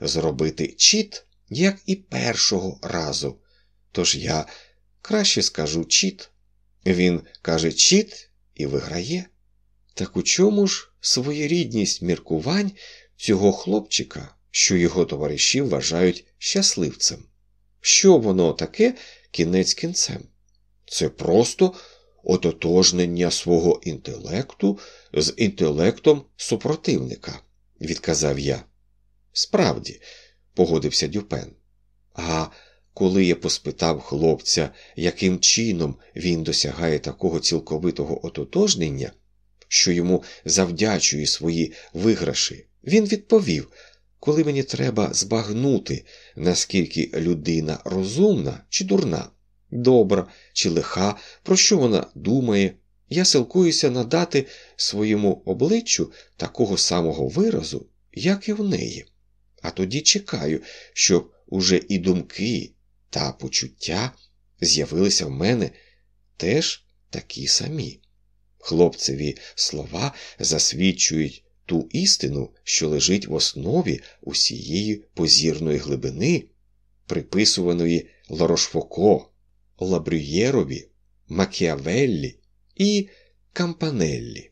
зробити чіт, як і першого разу. Тож я краще скажу чіт. Він каже чіт і виграє. Так у чому ж своєрідність міркувань цього хлопчика, що його товариші вважають щасливцем? Що воно таке кінець кінцем? Це просто ототожнення свого інтелекту з інтелектом супротивника, відказав я. Справді, погодився Дюпен. А коли я поспитав хлопця, яким чином він досягає такого цілковитого ототожнення, що йому завдячує свої виграші, він відповів, коли мені треба збагнути, наскільки людина розумна чи дурна, добра чи лиха, про що вона думає, я силкуюся надати своєму обличчю такого самого виразу, як і в неї. А тоді чекаю, щоб уже і думки та почуття з'явилися в мене теж такі самі. Хлопцеві слова засвідчують ту істину, що лежить в основі усієї позірної глибини, приписуваної Лорошфоко, Лабрюєрові, Макіавеллі і Кампанеллі.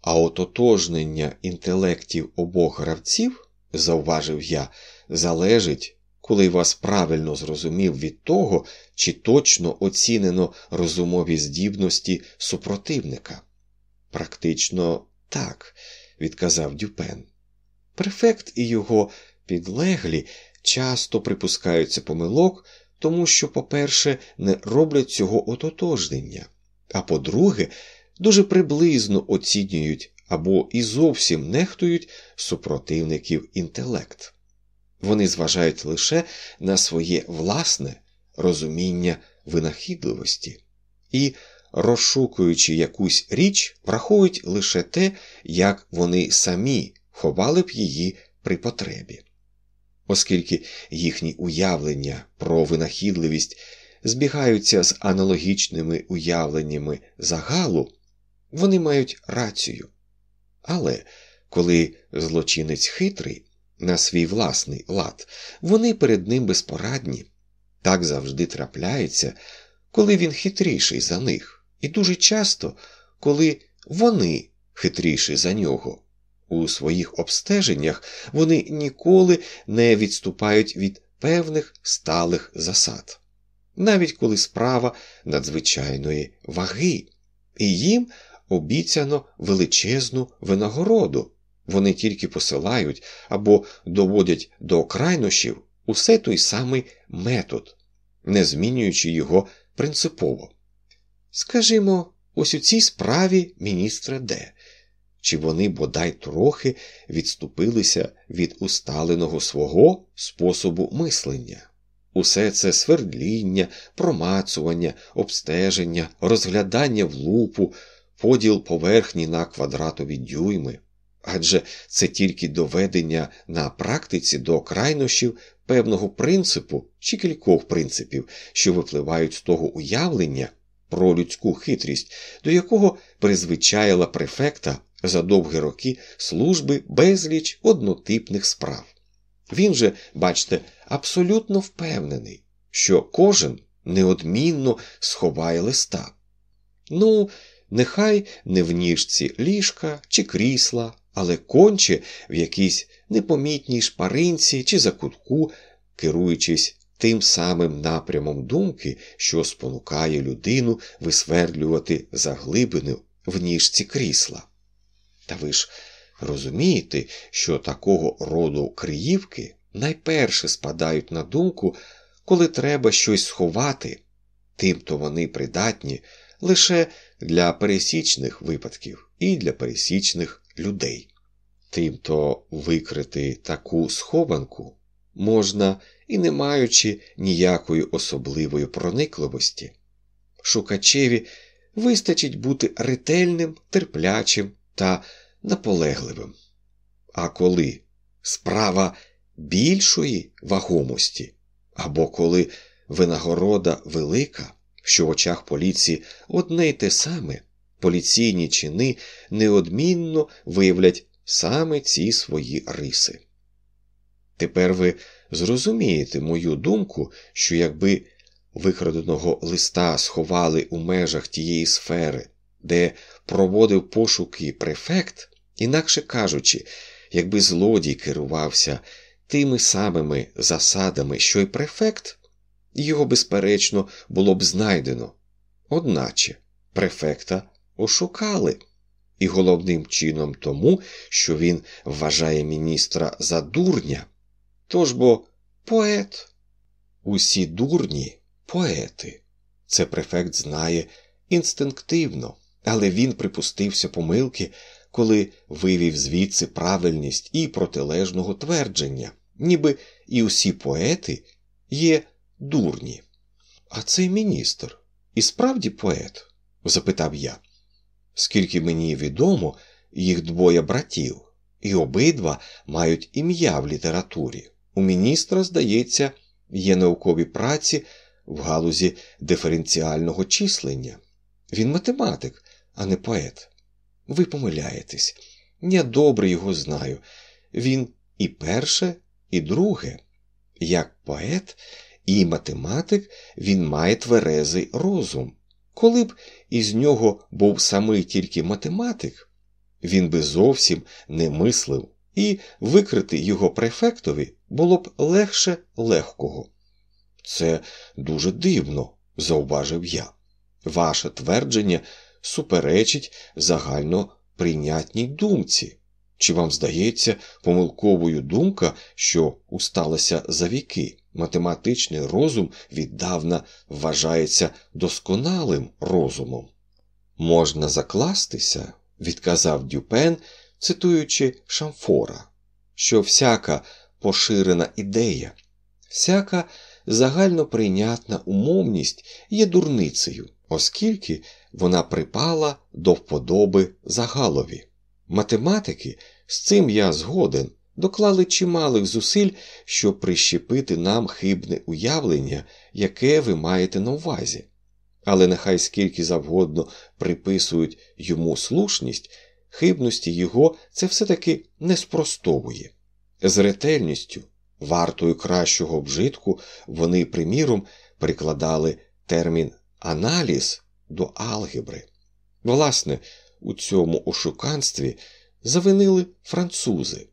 А ототожнення інтелектів обох гравців, зауважив я, залежить, коли вас правильно зрозумів від того, чи точно оцінено розумові здібності супротивника. Практично так, відказав Дюпен. Префект і його підлеглі часто припускаються помилок, тому що, по-перше, не роблять цього ототожнення, а по-друге, дуже приблизно оцінюють або і зовсім нехтують супротивників інтелект. Вони зважають лише на своє власне розуміння винахідливості і, розшукуючи якусь річ, враховують лише те, як вони самі ховали б її при потребі. Оскільки їхні уявлення про винахідливість збігаються з аналогічними уявленнями загалу, вони мають рацію. Але коли злочинець хитрий на свій власний лад, вони перед ним безпорадні. Так завжди трапляється, коли він хитріший за них, і дуже часто, коли вони хитріші за нього. У своїх обстеженнях вони ніколи не відступають від певних сталих засад, навіть коли справа надзвичайної ваги, і їм обіцяно величезну винагороду. Вони тільки посилають або доводять до крайнощів усе той самий метод, не змінюючи його принципово. Скажімо, ось у цій справі міністра Д. Чи вони бодай трохи відступилися від усталеного свого способу мислення? Усе це свердління, промацування, обстеження, розглядання в лупу, поділ поверхні на квадратові дюйми, адже це тільки доведення на практиці до крайнощів певного принципу чи кількох принципів, що випливають з того уявлення про людську хитрість, до якого призвичаїла префекта за довгі роки служби безліч однотипних справ. Він же, бачте, абсолютно впевнений, що кожен неодмінно сховає листа. Ну, нехай не в ніжці ліжка чи крісла, але конче в якійсь непомітній шпаринці чи закутку, керуючись тим самим напрямом думки, що спонукає людину висвердлювати заглибини в ніжці крісла. Та ви ж розумієте, що такого роду криївки найперше спадають на думку, коли треба щось сховати, тимто вони придатні лише для пересічних випадків і для пересічних людей. Тимто викрити таку схованку можна і не маючи ніякої особливої проникливості. Шукачеві вистачить бути ретельним, терплячим та наполегливим. А коли справа більшої вагомості, або коли винагорода велика, що в очах поліції одне й те саме, поліційні чини неодмінно виявлять саме ці свої риси. Тепер ви зрозумієте мою думку, що якби викраденого листа сховали у межах тієї сфери, де проводив пошуки префект, інакше кажучи, якби злодій керувався тими самими засадами, що й префект, його, безперечно, було б знайдено. Одначе префекта ошукали, і головним чином тому, що він вважає міністра за дурня. Тож бо поет, усі дурні поети. Це префект знає інстинктивно, але він припустився помилки, коли вивів звідси правильність і протилежного твердження, ніби і усі поети є дурні. А цей міністр і справді поет? запитав я. Скільки мені відомо, їх двоє братів, і обидва мають ім'я в літературі. У міністра, здається, є наукові праці в галузі диференціального числення. Він математик, а не поет. Ви помиляєтесь. Я добре його знаю. Він і перше, і друге. Як поет і математик він має тверезий розум. Коли б із нього був самий тільки математик, він би зовсім не мислив, і викрити його префектові було б легше легкого. Це дуже дивно, зауважив я. Ваше твердження суперечить загально прийнятній думці. Чи вам здається помилковою думка, що усталася за віки? Математичний розум віддавна вважається досконалим розумом. Можна закластися, відказав Дюпен, цитуючи Шамфора, що всяка поширена ідея, всяка загальноприйнятна умовність є дурницею, оскільки вона припала до вподоби загалові. Математики, з цим я згоден, доклали чималих зусиль, щоб прищепити нам хибне уявлення, яке ви маєте на увазі. Але нехай скільки завгодно приписують йому слушність, хибності його це все-таки не спростовує. З ретельністю, вартою кращого вжитку, вони, приміром, прикладали термін аналіз до алгебри. Власне, у цьому ошуканстві завинили французи.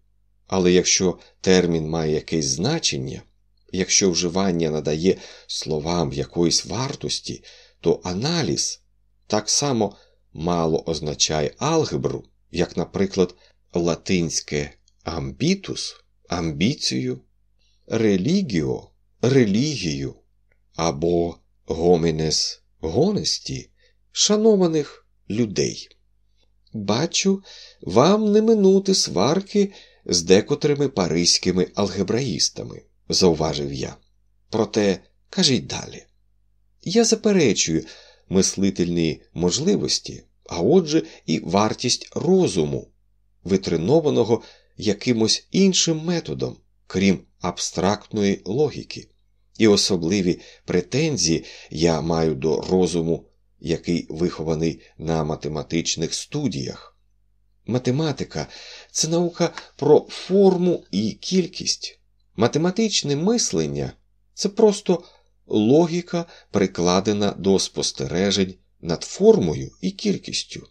Але якщо термін має якесь значення, якщо вживання надає словам якоїсь вартості, то аналіз так само мало означає алгебру, як, наприклад, латинське амбітус амбіцію, релігіо релігію або гомінес гонесті шанованих людей. Бачу, вам не минути сварки з декотрими паризькими алгебраїстами, зауважив я. Проте кажіть далі. Я заперечую мислительні можливості, а отже, і вартість розуму, витренованого якимось іншим методом, крім абстрактної логіки, і особливі претензії я маю до розуму, який вихований на математичних студіях. Математика це наука про форму і кількість. Математичне мислення це просто логіка, прикладена до спостережень над формою і кількістю.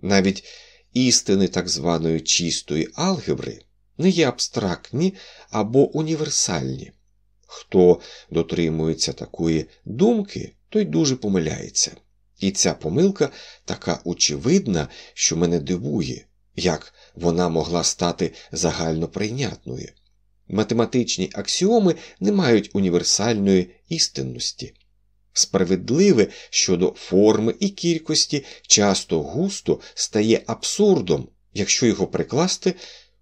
Навіть істини так званої чистої алгебри не є абстрактні або універсальні. Хто дотримується такої думки, той дуже помиляється. І ця помилка така очевидна, що мене дивує, як вона могла стати загальноприйнятною. Математичні аксіоми не мають універсальної істинності. Справедливе щодо форми і кількості часто густо стає абсурдом, якщо його прикласти,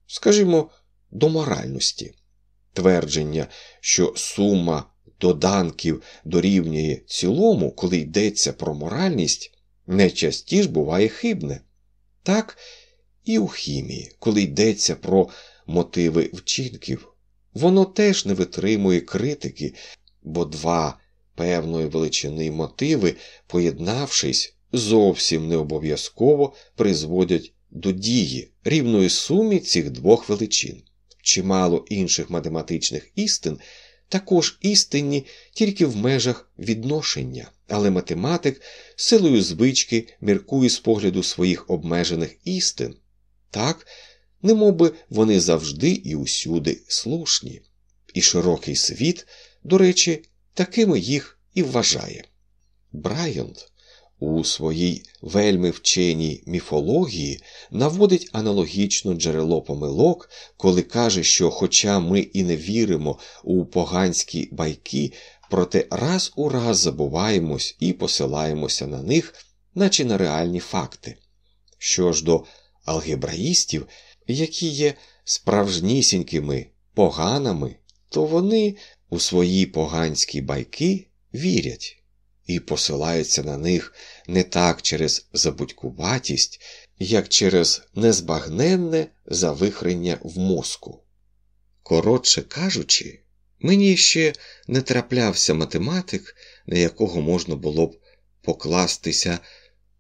скажімо, до моральності. Твердження, що сума доданків дорівнює цілому, коли йдеться про моральність, найчастіше буває хибне. Так і у хімії, коли йдеться про мотиви вчинків, воно теж не витримує критики, бо два певної величини мотиви, поєднавшись, зовсім не обов'язково призводять до дії рівної сумі цих двох величин. чимало інших математичних істин також істинні тільки в межах відношення, але математик силою звички міркує з погляду своїх обмежених істин, так, немовби вони завжди і усюди слушні, і широкий світ, до речі, такими їх і вважає. Брайант у своїй вельми вченій міфології наводить аналогічно джерело помилок, коли каже, що, хоча ми і не віримо у поганські байки, проте раз у раз забуваємось і посилаємося на них, наче на реальні факти. Що ж до алгебраїстів, які є справжнісінькими поганами, то вони у свої поганські байки вірять і посилаються на них не так через забудькуватість, як через незбагненне завихрення в мозку. Коротше кажучи, мені ще не траплявся математик, на якого можна було б покластися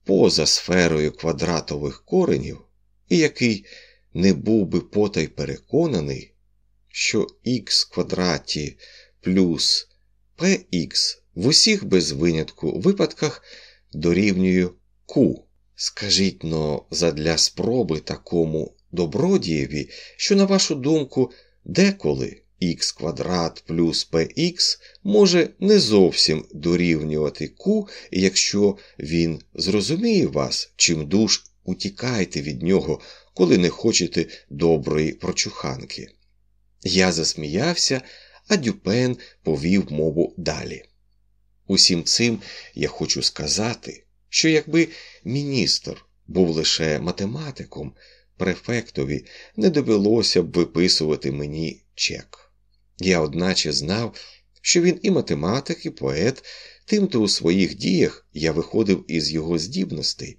поза сферою квадратових коренів, і який не був би потай переконаний, що х квадраті плюс px в усіх без винятку випадках дорівнюю Q. Скажіть но задля спроби такому добродієві, що, на вашу думку, деколи х квадрат плюс px може не зовсім дорівнювати Q, якщо він зрозуміє вас, чим душ утікайте від нього, коли не хочете доброї прочуханки. Я засміявся, а Дюпен повів мову далі. Усім цим я хочу сказати, що якби міністр був лише математиком, префектові не довелося б виписувати мені чек. Я, одначе, знав, що він і математик, і поет, тимто у своїх діях я виходив із його здібностей,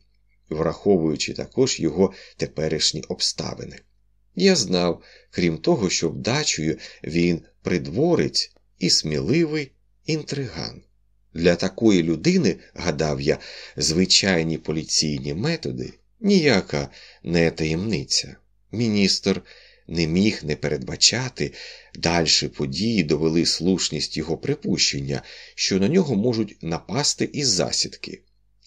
враховуючи також його теперішні обставини. Я знав, крім того, що вдачею він придворець і сміливий інтриган. Для такої людини, гадав я, звичайні поліційні методи ніяка не таємниця. Міністр не міг не передбачати, дальші події довели слушність його припущення, що на нього можуть напасти із засідки.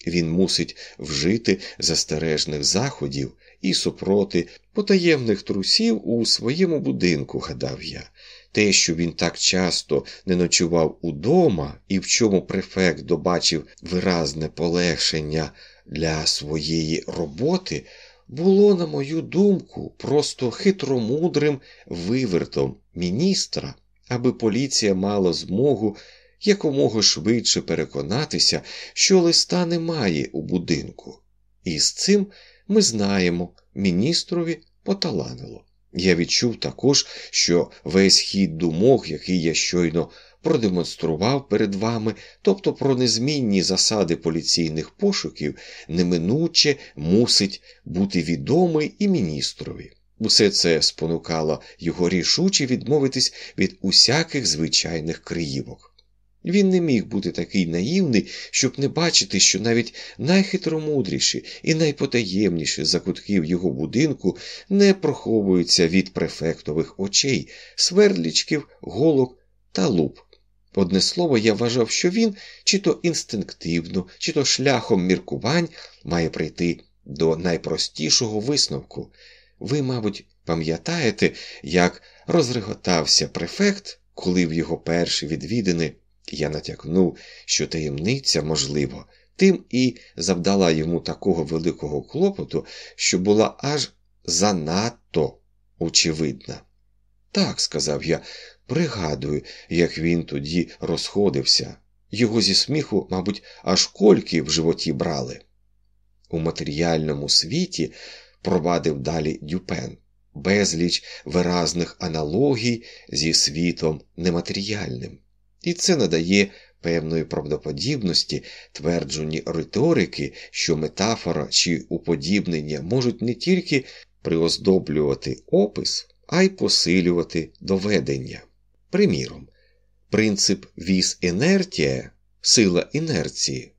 Він мусить вжити застережних заходів і супроти потаємних трусів у своєму будинку, гадав я. Те, що він так часто не ночував удома, і в чому префект добачив виразне полегшення для своєї роботи, було, на мою думку, просто хитромудрим вивертом міністра, аби поліція мала змогу якомога швидше переконатися, що листа немає у будинку. І з цим ми знаємо, міністрові поталанило. Я відчув також, що весь хід думок, який я щойно продемонстрував перед вами, тобто про незмінні засади поліційних пошуків, неминуче мусить бути відомий і міністрові. Усе це спонукало його рішуче відмовитись від усяких звичайних криївок. Він не міг бути такий наївний, щоб не бачити, що навіть найхитромудріші і найпотаємніші закутки в його будинку не проховуються від префектових очей, свердлічків, голок та луп. Одне слово, я вважав, що він чи то інстинктивно, чи то шляхом міркувань має прийти до найпростішого висновку. Ви, мабуть, пам'ятаєте, як розреготався префект, коли в його перші відвідини я натякнув, що таємниця, можливо, тим і завдала йому такого великого клопоту, що була аж занадто очевидна. Так, сказав я, пригадую, як він тоді розходився. Його зі сміху, мабуть, аж кольки в животі брали. У матеріальному світі, провадив далі Дюпен, безліч виразних аналогій зі світом нематеріальним і це надає певної правдоподібності твердженні риторики, що метафора чи уподібнення можуть не тільки приоздоблювати опис, а й посилювати доведення. Приміром, принцип віз інертія, сила інерції,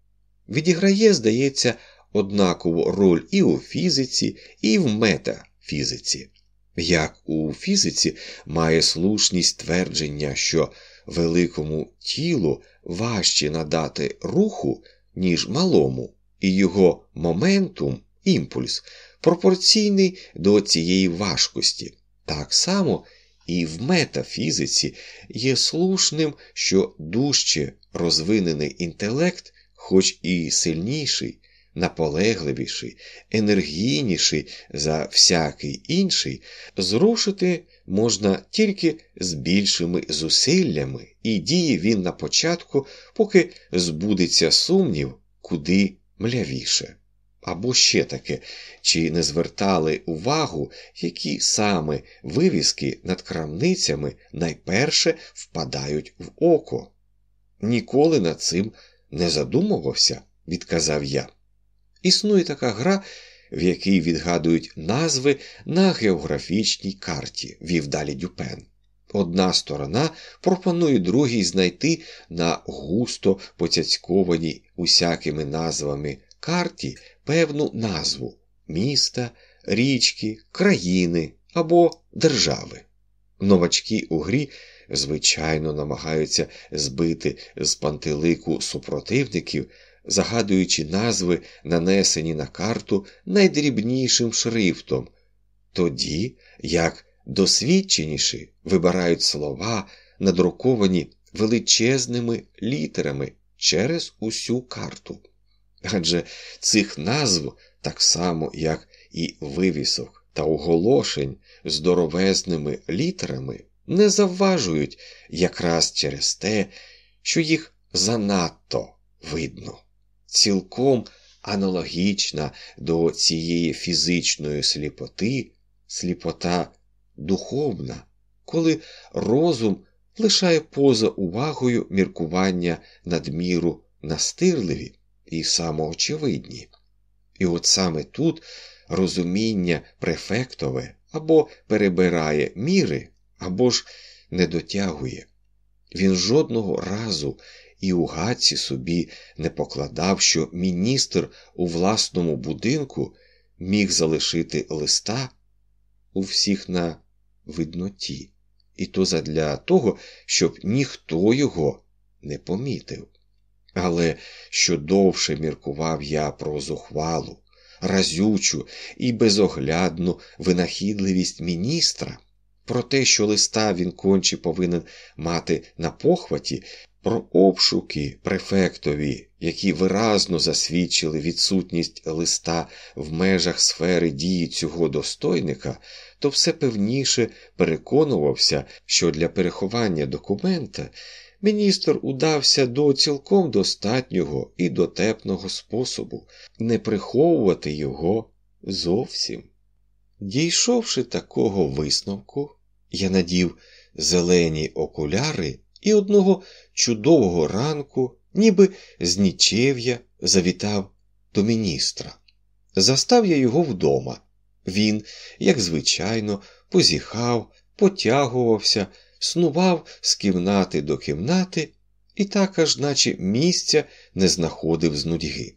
відіграє, здається, однакову роль і у фізиці, і в метафізиці. Як у фізиці має слушність твердження, що великому тілу важче надати руху, ніж малому, і його моментум, імпульс, пропорційний до цієї важкості. Так само і в метафізиці є слушним, що дужче розвинений інтелект, хоч і сильніший, наполегливіший, енергійніший за всякий інший, зрушити можна тільки з більшими зусиллями, і діє він на початку, поки збудеться сумнів, куди млявіше. Або ще таке, чи не звертали увагу, які саме вивіски над крамницями найперше впадають в око. Ніколи над цим не задумувався, відказав я. Існує така гра, в якій відгадують назви на географічній карті, вів далі Дюпен. Одна сторона пропонує другій знайти на густо поцяцькованій усякими назвами карті певну назву міста, річки, країни або держави. Новачки у грі, звичайно, намагаються збити з пантелику супротивників, загадуючи назви, нанесені на карту найдрібнішим шрифтом, тоді як досвідченіші вибирають слова, надруковані величезними літерами через усю карту. Адже цих назв, так само, як і вивісок та оголошень здоровезними літерами, не завважують якраз через те, що їх занадто видно. Цілком аналогічна до цієї фізичної сліпоти, сліпота духовна, коли розум лишає поза увагою міркування надміру настирливі і самоочевидні. І от саме тут розуміння префектове або перебирає міри, або ж не дотягує. Він жодного разу і у гадці собі не покладав, що міністр у власному будинку міг залишити листа у всіх на видноті, і то задля того, щоб ніхто його не помітив. Але що довше міркував я про зухвалу, разючу і безоглядну винахідливість міністра, про те, що листа він конче повинен мати на похваті, про обшуки префектові, які виразно засвідчили відсутність листа в межах сфери дії цього достойника, то все певніше переконувався, що для переховання документа міністр удався до цілком достатнього і дотепного способу не приховувати його зовсім. Дійшовши такого висновку, я надів зелені окуляри і одного чудового ранку, ніби з нічев'я, завітав до міністра. Застав я його вдома. Він, як звичайно, позіхав, потягувався, снував з кімнати до кімнати і так аж наче місця не знаходив з нудьги.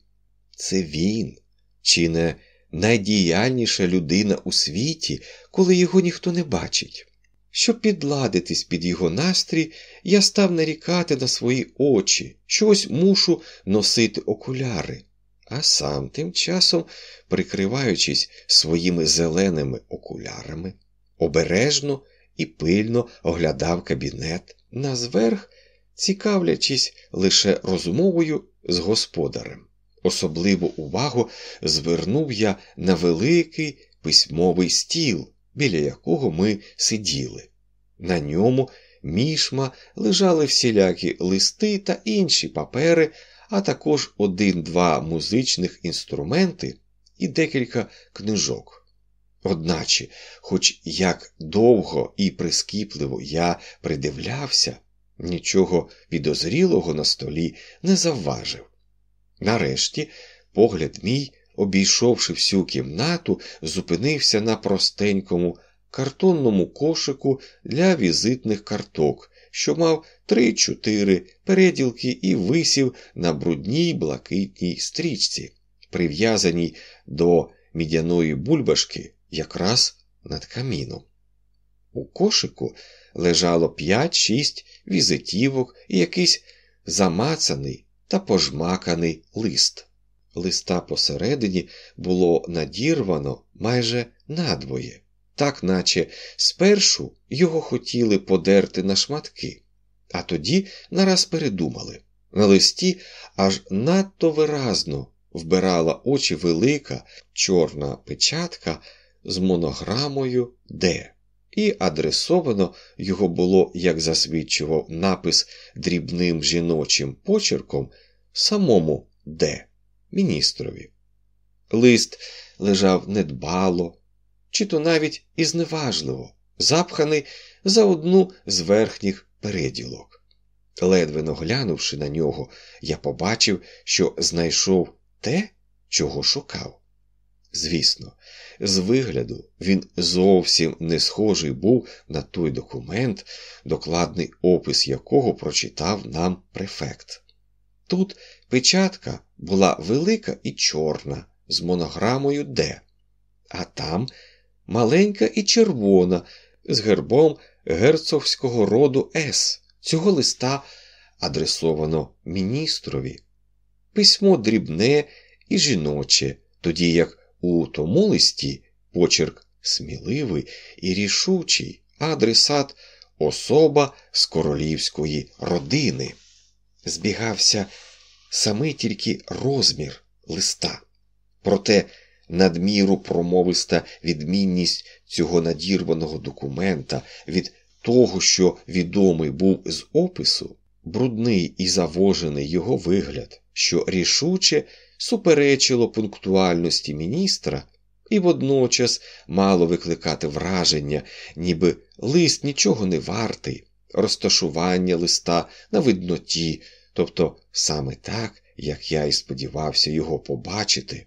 Це він, чи не найдіяльніша людина у світі, коли його ніхто не бачить. Щоб підладитись під його настрій, я став нарікати на свої очі, що ось мушу носити окуляри, а сам тим часом, прикриваючись своїми зеленими окулярами, обережно і пильно оглядав кабінет назверх, цікавлячись лише розмовою з господарем. Особливу увагу звернув я на великий письмовий стіл, біля якого ми сиділи. На ньому мішма лежали всілякі листи та інші папери, а також один-два музичних інструменти і декілька книжок. Одначе, хоч як довго і прискіпливо я придивлявся, нічого підозрілого на столі не завважив. Нарешті погляд мій, обійшовши всю кімнату, зупинився на простенькому картонному кошику для візитних карток, що мав три-чотири переділки і висів на брудній блакитній стрічці, прив'язаній до мідяної бульбашки якраз над каміном. У кошику лежало п'ять-шість візитівок і якийсь замацаний та пожмаканий лист. Листа посередині було надірвано майже надвоє, так наче спершу його хотіли подерти на шматки, а тоді нараз передумали. На листі аж надто виразно вбирала очі велика чорна печатка з монограмою Д. І адресовано його було, як засвідчував напис дрібним жіночим почерком, самому Д. міністрові. Лист лежав недбало, чи то навіть і зневажливо, запханий за одну з верхніх переділок. Ледве наглянувши на нього, я побачив, що знайшов те, чого шукав. Звісно, з вигляду він зовсім не схожий був на той документ, докладний опис якого прочитав нам префект. Тут печатка була велика і чорна, з монограмою Д, а там маленька і червона, з гербом герцогського роду С. Цього листа адресовано міністрові. Письмо дрібне і жіноче, тоді як у тому листі почерк сміливий і рішучий, адресат особа з королівської родини. Збігався саме тільки розмір листа. Проте надміру промовиста відмінність цього надірваного документа від того, що відомий був з опису, брудний і завожений його вигляд, що рішуче суперечило пунктуальності міністра і водночас мало викликати враження, ніби лист нічого не вартий, розташування листа на видноті, тобто саме так, як я і сподівався його побачити.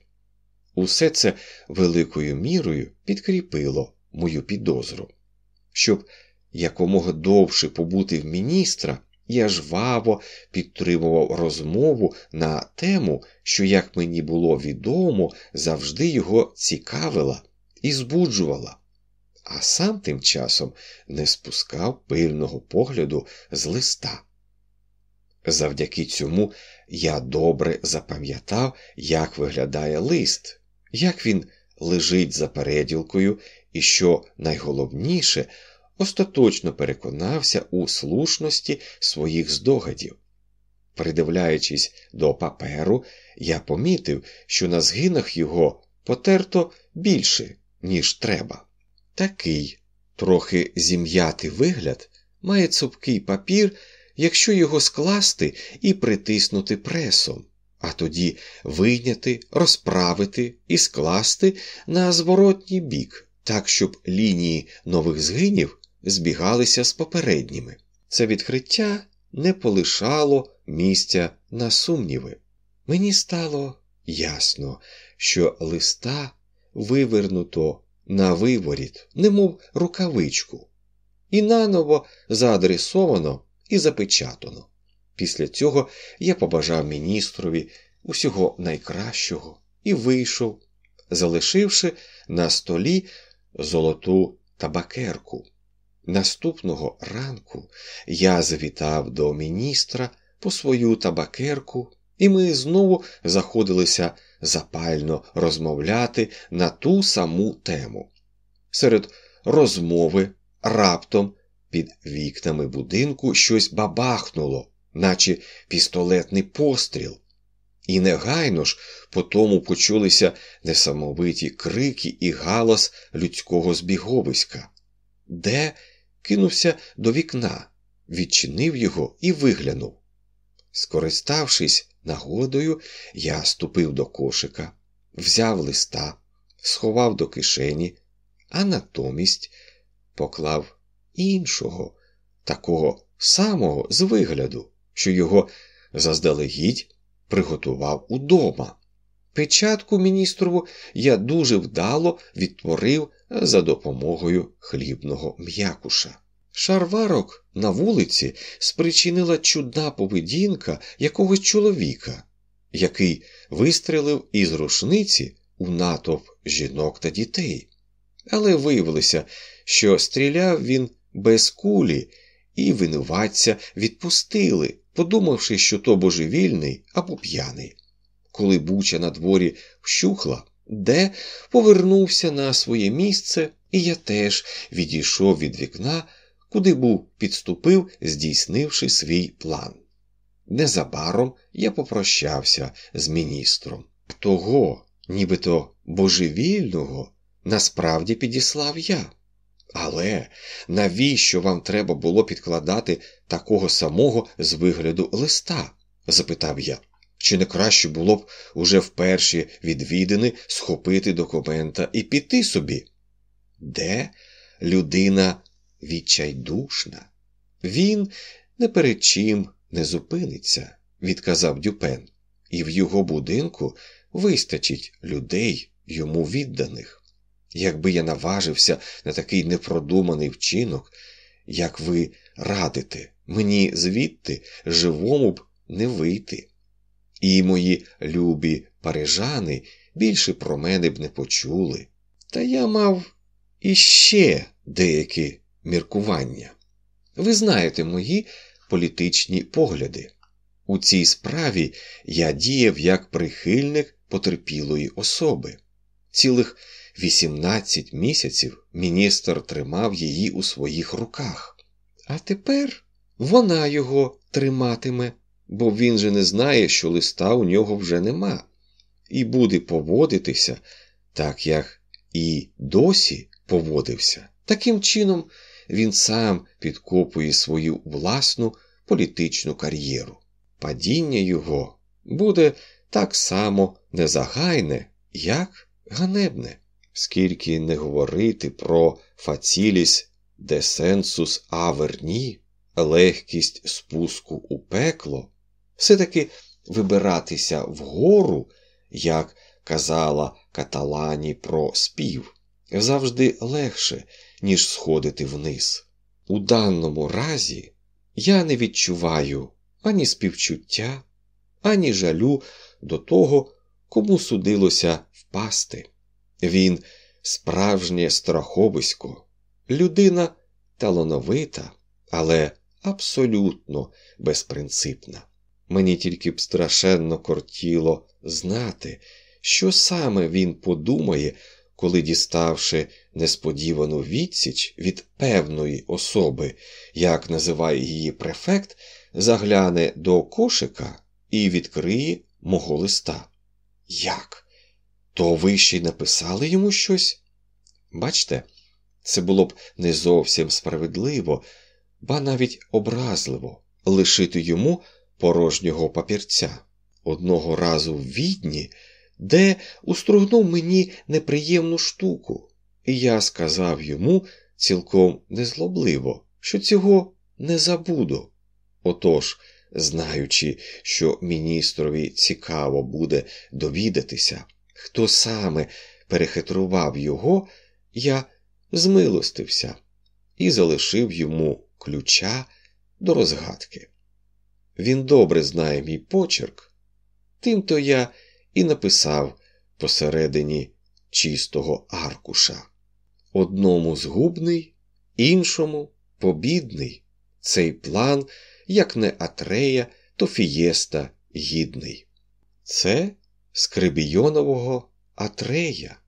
Усе це великою мірою підкріпило мою підозру. Щоб якомога довше побути в міністра, я жваво підтримував розмову на тему, що, як мені було відомо, завжди його цікавила і збуджувала, а сам тим часом не спускав пильного погляду з листа. Завдяки цьому я добре запам'ятав, як виглядає лист, як він лежить за переділкою, і що найголовніше остаточно переконався у слушності своїх здогадів. Придивляючись до паперу, я помітив, що на згинах його потерто більше, ніж треба. Такий трохи зім'ятий вигляд має цупкий папір, якщо його скласти і притиснути пресом, а тоді вийняти, розправити і скласти на зворотній бік, так, щоб лінії нових згинів збігалися з попередніми. Це відкриття не полишало місця на сумніви. Мені стало ясно, що листа вивернуто на виворіт, немов рукавичку, і наново заадресовано і запечатано. Після цього я побажав міністрові усього найкращого і вийшов, залишивши на столі золоту табакерку. Наступного ранку я завітав до міністра по свою табакерку, і ми знову заходилися запально розмовляти на ту саму тему. Серед розмови раптом під вікнами будинку щось бабахнуло, наче пістолетний постріл. І негайно ж по тому почулися несамовиті крики і галас людського збіговиська. Де кинувся до вікна, відчинив його і виглянув. Скориставшись нагодою, я ступив до кошика, взяв листа, сховав до кишені, а натомість поклав іншого, такого самого з вигляду, що його заздалегідь приготував удома. Печатку міністрову я дуже вдало відтворив за допомогою хлібного м'якуша. Шарварок на вулиці спричинила чудна поведінка якогось чоловіка, який вистрелив із рушниці у натовп жінок та дітей. але виявилося, що стріляв він без кулі і винуватця відпустили, подумавши, що то божевільний або п'яний. Коли буча на дворі вщухла, де повернувся на своє місце, і я теж відійшов від вікна, куди був підступив, здійснивши свій план. Незабаром я попрощався з міністром. Того, нібито божевільного, насправді підіслав я. Але навіщо вам треба було підкладати такого самого з вигляду листа? запитав я. Чи не краще було б уже в перші відвідини схопити документа і піти собі? Де людина відчайдушна? Він не перед чим не зупиниться, відказав Дюпен, і в його будинку вистачить людей йому відданих. Якби я наважився на такий непродуманий вчинок, як ви радите, мені звідти живому б не вийти. І мої любі парижани більше про мене б не почули. Та я мав іще деякі міркування. Ви знаєте мої політичні погляди. У цій справі я діяв як прихильник потерпілої особи. Цілих 18 місяців міністр тримав її у своїх руках. А тепер вона його триматиме, бо він же не знає, що листа у нього вже нема, і буде поводитися так, як і досі поводився. Таким чином, він сам підкопує свою власну політичну кар'єру. Падіння його буде так само незагайне, як ганебне. Скільки не говорити про фаціліс десенсус аверні, легкість спуску у пекло, все-таки вибиратися вгору, як казала каталані про спів, завжди легше, ніж сходити вниз. У даному разі я не відчуваю ані співчуття, ані жалю до того, кому судилося впасти. Він справжнє страховисько, людина талановита, але абсолютно безпринципна. Мені тільки б страшенно кортіло знати, що саме він подумає, коли, діставши несподівану відсіч від певної особи, як називає її префект, загляне до кошика і відкриє мого листа. Як? То ви ще й написали йому щось? Бачте, це було б не зовсім справедливо, ба навіть образливо лишити йому порожнього папірця. Одного разу в відні, де устругнув мені неприємну штуку, і я сказав йому цілком незлобливо, що цього не забуду. Отож, знаючи, що міністрові цікаво буде довідатися, хто саме перехитрував його, я змилостився і залишив йому ключа до розгадки. Він добре знає мій почерк, тимто я і написав посередині чистого аркуша. Одному згубний, іншому побідний. Цей план, як не Атрея, то фієста гідний. Це Скрибійонового Атрея.